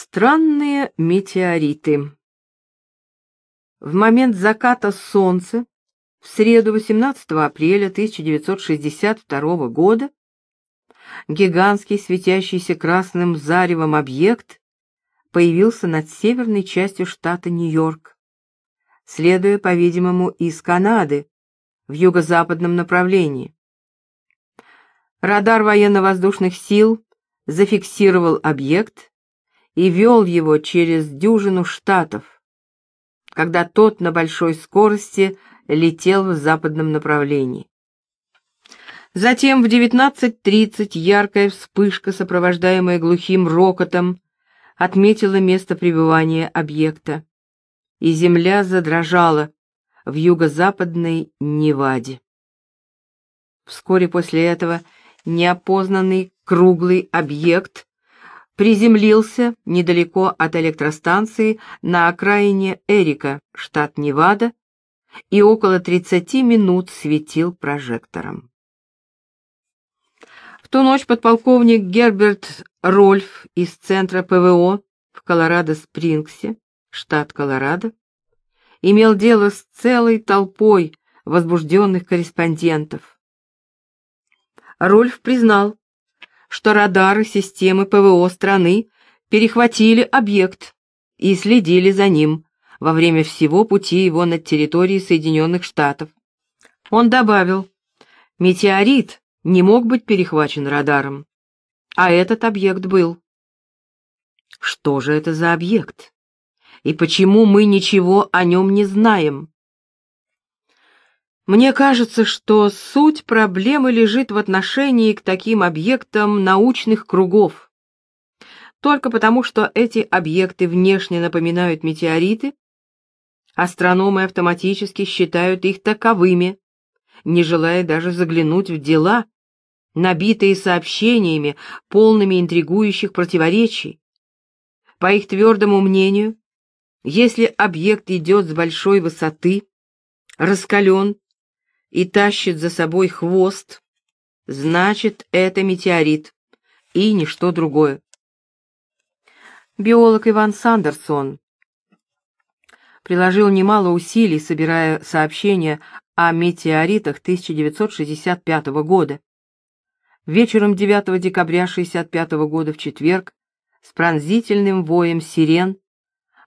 Странные метеориты. В момент заката солнца в среду 18 апреля 1962 года гигантский светящийся красным заревом объект появился над северной частью штата Нью-Йорк, следуя, по-видимому, из Канады в юго-западном направлении. Радар военно-воздушных сил зафиксировал объект и вел его через дюжину штатов, когда тот на большой скорости летел в западном направлении. Затем в 19.30 яркая вспышка, сопровождаемая глухим рокотом, отметила место пребывания объекта, и земля задрожала в юго-западной Неваде. Вскоре после этого неопознанный круглый объект приземлился недалеко от электростанции на окраине Эрика, штат Невада, и около 30 минут светил прожектором. В ту ночь подполковник Герберт Рольф из Центра ПВО в Колорадо-Спрингсе, штат Колорадо, имел дело с целой толпой возбужденных корреспондентов. Рольф признал, что радары системы ПВО страны перехватили объект и следили за ним во время всего пути его над территорией Соединенных Штатов. Он добавил, метеорит не мог быть перехвачен радаром, а этот объект был. Что же это за объект? И почему мы ничего о нем не знаем? Мне кажется, что суть проблемы лежит в отношении к таким объектам научных кругов. Только потому, что эти объекты внешне напоминают метеориты, астрономы автоматически считают их таковыми, не желая даже заглянуть в дела, набитые сообщениями, полными интригующих противоречий. По их твердому мнению, если объект идет с большой высоты, раскален и тащит за собой хвост, значит, это метеорит и ничто другое. Биолог Иван Сандерсон приложил немало усилий, собирая сообщения о метеоритах 1965 года. Вечером 9 декабря 1965 года в четверг с пронзительным воем сирен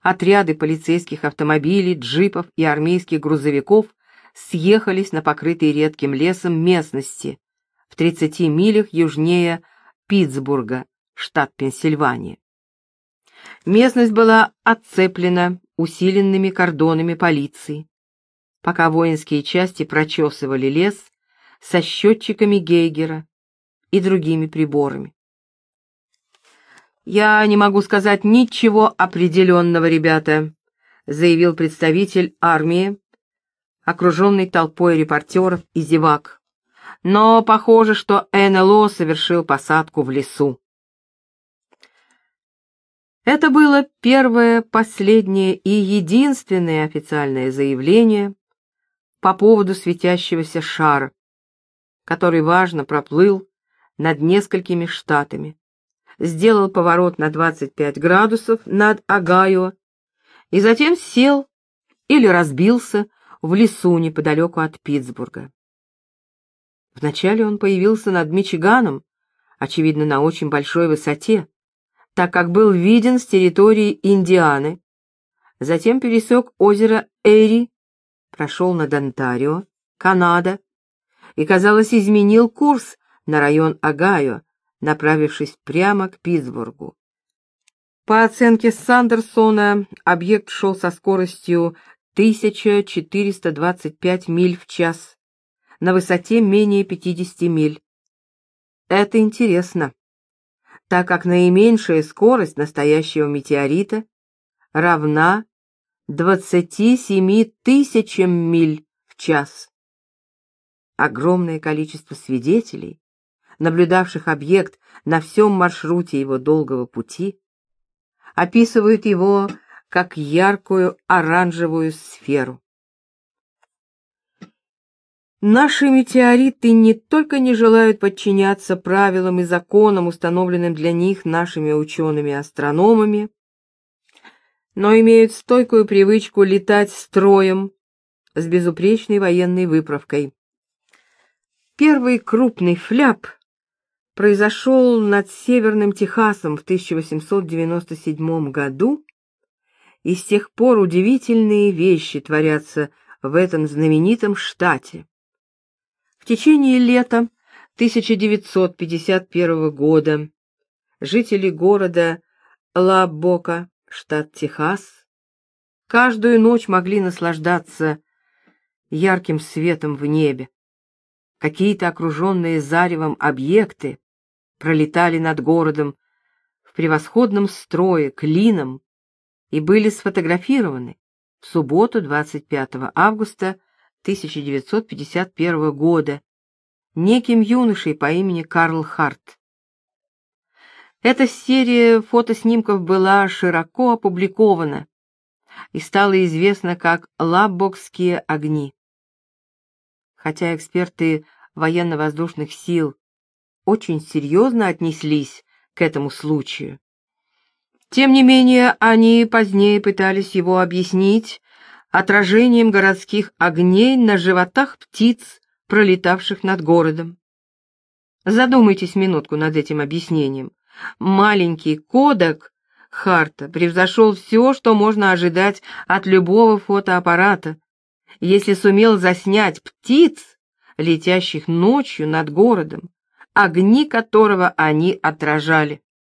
отряды полицейских автомобилей, джипов и армейских грузовиков съехались на покрытой редким лесом местности в 30 милях южнее Питтсбурга, штат Пенсильвания. Местность была отцеплена усиленными кордонами полиции, пока воинские части прочесывали лес со счетчиками Гейгера и другими приборами. «Я не могу сказать ничего определенного, ребята», заявил представитель армии, окруженный толпой репортеров и зевак. Но похоже, что НЛО совершил посадку в лесу. Это было первое, последнее и единственное официальное заявление по поводу светящегося шара, который важно проплыл над несколькими штатами, сделал поворот на 25 градусов над Огайо и затем сел или разбился в лесу неподалеку от Питтсбурга. Вначале он появился над Мичиганом, очевидно, на очень большой высоте, так как был виден с территории Индианы, затем пересек озеро Эри, прошел над Онтарио, Канада, и, казалось, изменил курс на район Огайо, направившись прямо к Питтсбургу. По оценке Сандерсона, объект шел со скоростью 1425 миль в час, на высоте менее 50 миль. Это интересно, так как наименьшая скорость настоящего метеорита равна 27 тысячам миль в час. Огромное количество свидетелей, наблюдавших объект на всем маршруте его долгого пути, описывают его как яркую оранжевую сферу. Наши метеориты не только не желают подчиняться правилам и законам, установленным для них нашими учеными-астрономами, но имеют стойкую привычку летать строем с безупречной военной выправкой. Первый крупный фляп произошел над Северным Техасом в 1897 году, и с тех пор удивительные вещи творятся в этом знаменитом штате. В течение лета 1951 года жители города Ла-Бока, штат Техас, каждую ночь могли наслаждаться ярким светом в небе. Какие-то окруженные заревом объекты пролетали над городом в превосходном строе, клином, и были сфотографированы в субботу 25 августа 1951 года неким юношей по имени Карл Харт. Эта серия фотоснимков была широко опубликована и стала известна как «Лаббокские огни». Хотя эксперты военно-воздушных сил очень серьезно отнеслись к этому случаю. Тем не менее, они позднее пытались его объяснить отражением городских огней на животах птиц, пролетавших над городом. Задумайтесь минутку над этим объяснением. Маленький кодек Харта превзошел все, что можно ожидать от любого фотоаппарата, если сумел заснять птиц, летящих ночью над городом, огни которого они отражали.